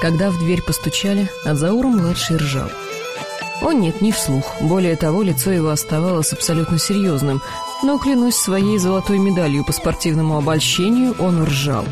Когда в дверь постучали, Адзаура-младший ржал. О нет, не вслух. Более того, лицо его оставалось абсолютно серьезным, но, клянусь своей золотой медалью по спортивному обольщению, он ржал.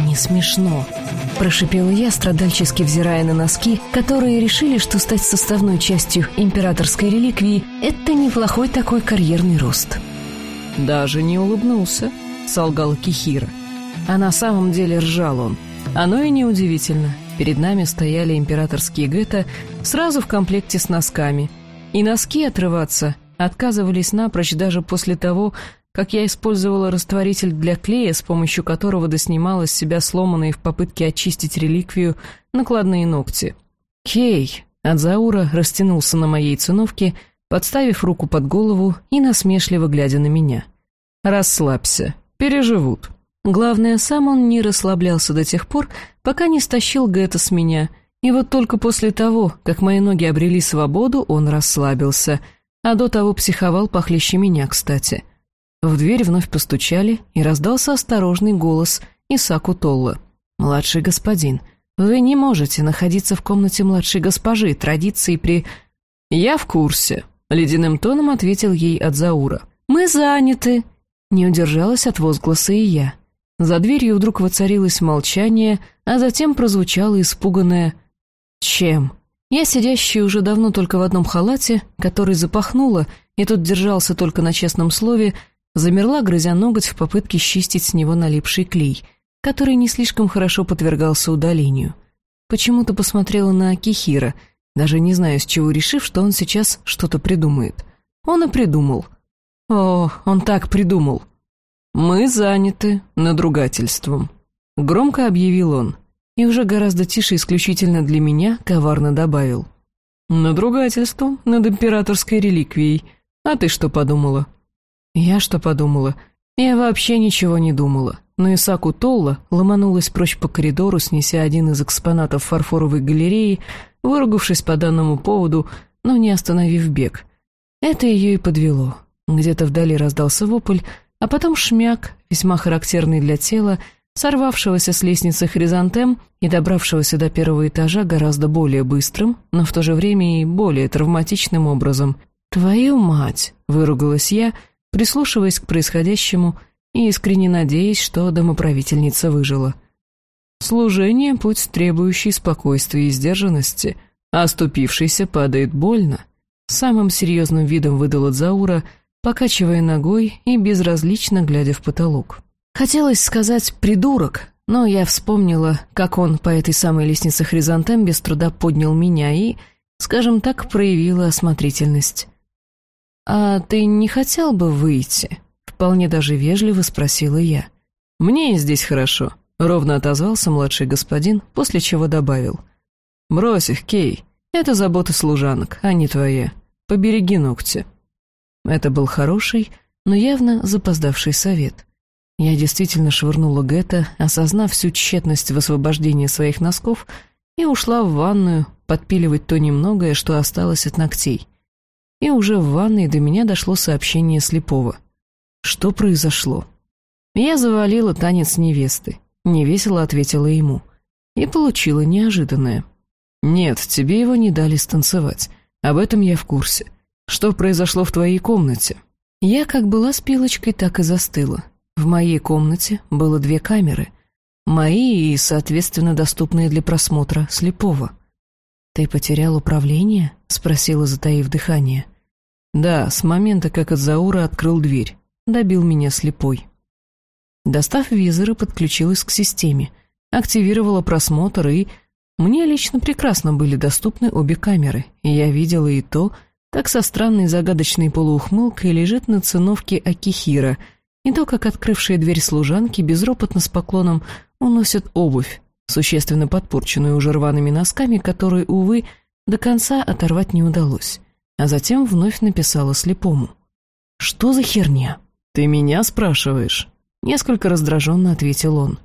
«Не смешно», — прошипела я, страдальчески взирая на носки, которые решили, что стать составной частью императорской реликвии — это неплохой такой карьерный рост. «Даже не улыбнулся», — солгал Кихира. А на самом деле ржал он. Оно и неудивительно. Перед нами стояли императорские гетто сразу в комплекте с носками. И носки отрываться отказывались напрочь даже после того, как я использовала растворитель для клея, с помощью которого доснимала с себя сломанные в попытке очистить реликвию накладные ногти. «Кей!» Адзаура растянулся на моей циновке, подставив руку под голову и насмешливо глядя на меня. «Расслабься, переживут». Главное, сам он не расслаблялся до тех пор, пока не стащил Гэта с меня, и вот только после того, как мои ноги обрели свободу, он расслабился, а до того психовал похлеще меня, кстати. В дверь вновь постучали, и раздался осторожный голос Исаку Толла. «Младший господин, вы не можете находиться в комнате младшей госпожи, традиции при...» «Я в курсе», — ледяным тоном ответил ей Адзаура. «Мы заняты», — не удержалась от возгласа и я. За дверью вдруг воцарилось молчание, а затем прозвучало испуганное «Чем?». Я, сидящая уже давно только в одном халате, который запахнула, и тут держался только на честном слове, замерла, грызя ноготь в попытке счистить с него налипший клей, который не слишком хорошо подвергался удалению. Почему-то посмотрела на Акихира, даже не знаю, с чего решив, что он сейчас что-то придумает. Он и придумал. О, он так придумал. «Мы заняты надругательством», — громко объявил он. И уже гораздо тише исключительно для меня коварно добавил. «Надругательством над императорской реликвией. А ты что подумала?» «Я что подумала?» «Я вообще ничего не думала». Но Исаку Толла ломанулась прочь по коридору, снеся один из экспонатов фарфоровой галереи, выругавшись по данному поводу, но не остановив бег. Это ее и подвело. Где-то вдали раздался вопль, а потом шмяк, весьма характерный для тела, сорвавшегося с лестницы хризантем и добравшегося до первого этажа гораздо более быстрым, но в то же время и более травматичным образом. «Твою мать!» — выругалась я, прислушиваясь к происходящему и искренне надеясь, что домоправительница выжила. «Служение — путь, требующий спокойствия и сдержанности, а оступившийся падает больно», — самым серьезным видом выдала Заура — покачивая ногой и безразлично глядя в потолок. Хотелось сказать «придурок», но я вспомнила, как он по этой самой лестнице хризантем без труда поднял меня и, скажем так, проявила осмотрительность. «А ты не хотел бы выйти?» — вполне даже вежливо спросила я. «Мне здесь хорошо», — ровно отозвался младший господин, после чего добавил. «Брось их, Кей, это забота служанок, а не твоя. Побереги ногти». Это был хороший, но явно запоздавший совет. Я действительно швырнула Гетта, осознав всю тщетность высвобождения своих носков, и ушла в ванную подпиливать то немногое, что осталось от ногтей. И уже в ванной до меня дошло сообщение слепого. Что произошло? Я завалила танец невесты. Невесело ответила ему. И получила неожиданное. «Нет, тебе его не дали станцевать. Об этом я в курсе. Что произошло в твоей комнате?» Я как была с пилочкой, так и застыла. В моей комнате было две камеры. Мои и, соответственно, доступные для просмотра слепого. «Ты потерял управление?» — спросила, затаив дыхание. «Да, с момента, как Адзаура открыл дверь. Добил меня слепой». Достав визора, подключилась к системе, активировала просмотр и... Мне лично прекрасно были доступны обе камеры, и я видела и то, так со странной загадочной полуухмылкой лежит на циновке Акихира, и то, как открывшая дверь служанки безропотно с поклоном уносят обувь, существенно подпорченную уже рваными носками, которые, увы, до конца оторвать не удалось. А затем вновь написала слепому. «Что за херня?» «Ты меня спрашиваешь?» Несколько раздраженно ответил он.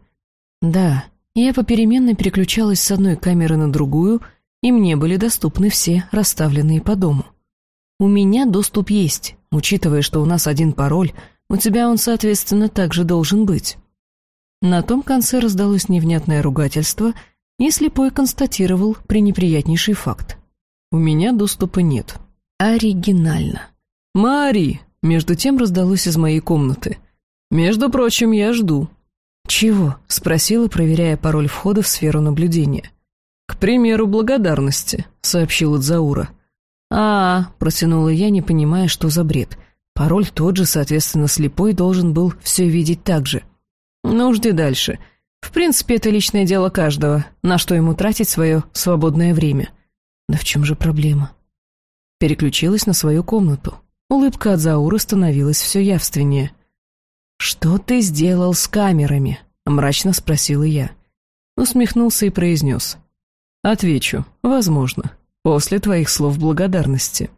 «Да, я попеременно переключалась с одной камеры на другую, и мне были доступны все расставленные по дому». У меня доступ есть, учитывая, что у нас один пароль, у тебя он, соответственно, также должен быть. На том конце раздалось невнятное ругательство, и слепой констатировал пренеприятнейший факт. «У меня доступа нет». Оригинально. «Мари!» — между тем раздалось из моей комнаты. «Между прочим, я жду». «Чего?» — спросила, проверяя пароль входа в сферу наблюдения. «К примеру, благодарности», — сообщила Дзаура. А, -а, -а протянула я, не понимая, что за бред. Пароль тот же, соответственно, слепой должен был все видеть так же. «Ну, жди дальше. В принципе, это личное дело каждого, на что ему тратить свое свободное время». «Да в чем же проблема?» Переключилась на свою комнату. Улыбка от Зауры становилась все явственнее. «Что ты сделал с камерами?» — мрачно спросила я. Усмехнулся и произнес. «Отвечу. Возможно. После твоих слов благодарности».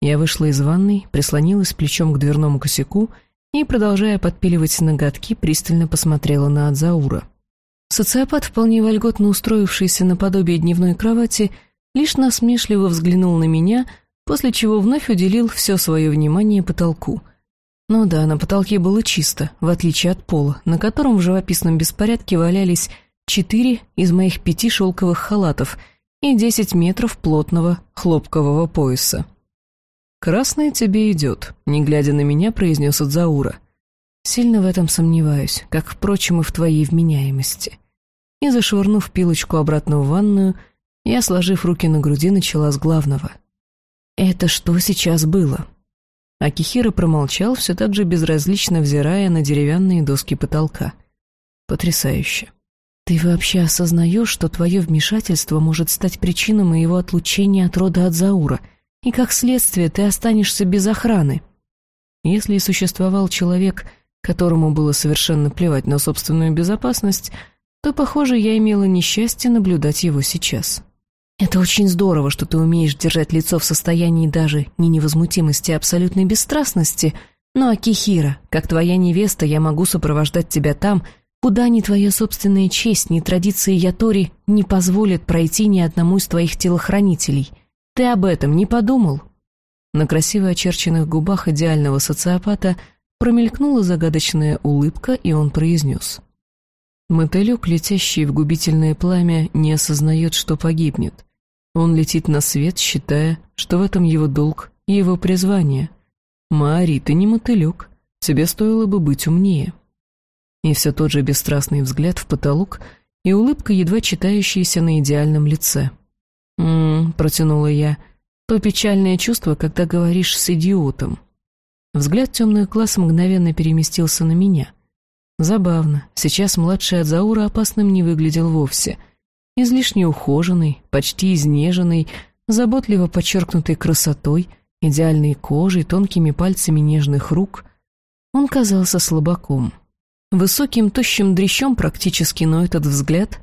Я вышла из ванной, прислонилась плечом к дверному косяку и, продолжая подпиливать ноготки, пристально посмотрела на Адзаура. Социопат, вполне вольготно устроившийся наподобие дневной кровати, лишь насмешливо взглянул на меня, после чего вновь уделил все свое внимание потолку — ну да, на потолке было чисто, в отличие от пола, на котором в живописном беспорядке валялись четыре из моих пяти шелковых халатов и десять метров плотного хлопкового пояса. «Красное тебе идет», — не глядя на меня, произнес Адзаура. «Сильно в этом сомневаюсь, как, впрочем, и в твоей вменяемости». И, зашвырнув пилочку обратно в ванную, я, сложив руки на груди, начала с главного. «Это что сейчас было?» Акихира промолчал, все так же безразлично взирая на деревянные доски потолка. «Потрясающе. Ты вообще осознаешь, что твое вмешательство может стать причиной моего отлучения от рода Адзаура, и как следствие ты останешься без охраны?» Если и существовал человек, которому было совершенно плевать на собственную безопасность, то, похоже, я имела несчастье наблюдать его сейчас. Это очень здорово, что ты умеешь держать лицо в состоянии даже не невозмутимости, а абсолютной бесстрастности. Но, Акихира, как твоя невеста, я могу сопровождать тебя там, куда ни твоя собственная честь, ни традиции Ятори не позволят пройти ни одному из твоих телохранителей. Ты об этом не подумал?» На красиво очерченных губах идеального социопата промелькнула загадочная улыбка, и он произнес. Мотылек, летящий в губительное пламя, не осознает, что погибнет. Он летит на свет, считая, что в этом его долг и его призвание. «Мари, ты не мотылек, тебе стоило бы быть умнее». И все тот же бесстрастный взгляд в потолок и улыбка, едва читающаяся на идеальном лице. «М-м», протянула я, — «то печальное чувство, когда говоришь с идиотом». Взгляд темных глаз мгновенно переместился на меня. Забавно, сейчас младший Адзаура опасным не выглядел вовсе — излишне ухоженный, почти изнеженный, заботливо подчеркнутой красотой, идеальной кожей, тонкими пальцами нежных рук, он казался слабаком. Высоким, тощим дрящом практически, но этот взгляд...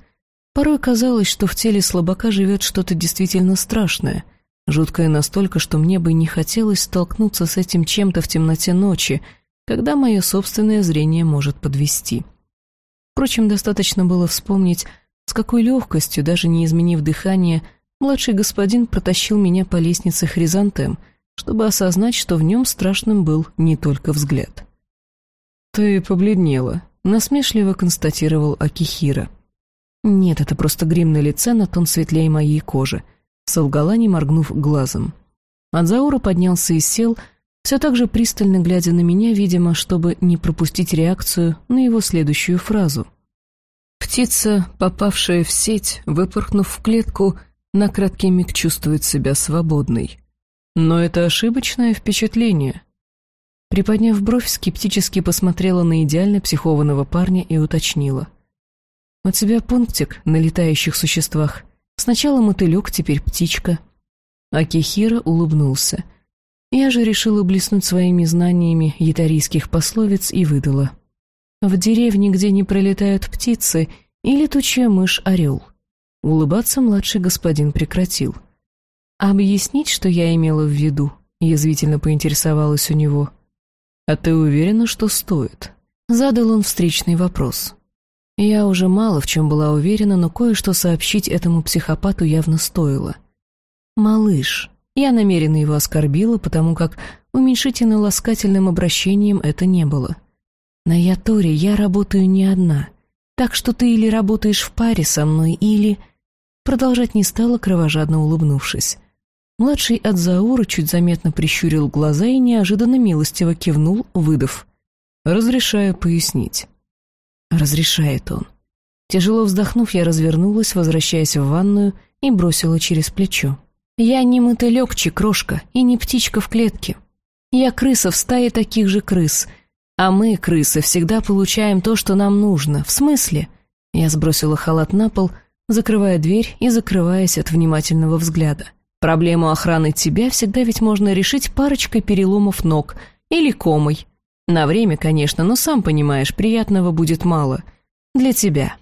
Порой казалось, что в теле слабака живет что-то действительно страшное, жуткое настолько, что мне бы не хотелось столкнуться с этим чем-то в темноте ночи, когда мое собственное зрение может подвести. Впрочем, достаточно было вспомнить с какой легкостью, даже не изменив дыхание, младший господин протащил меня по лестнице хризантем, чтобы осознать, что в нем страшным был не только взгляд. «Ты побледнела», — насмешливо констатировал Акихира. «Нет, это просто грим на лице на тон светлее моей кожи», — солгала, не моргнув глазом. Адзаура поднялся и сел, все так же пристально глядя на меня, видимо, чтобы не пропустить реакцию на его следующую фразу — Птица, попавшая в сеть, выпорхнув в клетку, на краткий миг чувствует себя свободной. Но это ошибочное впечатление. Приподняв бровь, скептически посмотрела на идеально психованного парня и уточнила. «У тебя пунктик на летающих существах. Сначала мотылек, теперь птичка». Акихира улыбнулся. Я же решила блеснуть своими знаниями ятарийских пословиц и выдала — в деревне, где не пролетают птицы, и летучая мышь-орел. Улыбаться младший господин прекратил. «Объяснить, что я имела в виду?» — язвительно поинтересовалась у него. «А ты уверена, что стоит?» Задал он встречный вопрос. Я уже мало в чем была уверена, но кое-что сообщить этому психопату явно стоило. «Малыш». Я намеренно его оскорбила, потому как уменьшительно-ласкательным обращением это не было. На Яторе я работаю не одна. Так что ты или работаешь в паре со мной, или...» Продолжать не стала, кровожадно улыбнувшись. Младший от Заура чуть заметно прищурил глаза и неожиданно милостиво кивнул, выдав. «Разрешаю пояснить». «Разрешает он». Тяжело вздохнув, я развернулась, возвращаясь в ванную, и бросила через плечо. «Я не мотылек, крошка, и не птичка в клетке. Я крыса в стае таких же крыс, а мы, крысы, всегда получаем то, что нам нужно. В смысле?» Я сбросила халат на пол, закрывая дверь и закрываясь от внимательного взгляда. Проблему охраны тебя всегда ведь можно решить парочкой переломов ног или комой. На время, конечно, но сам понимаешь, приятного будет мало. Для тебя.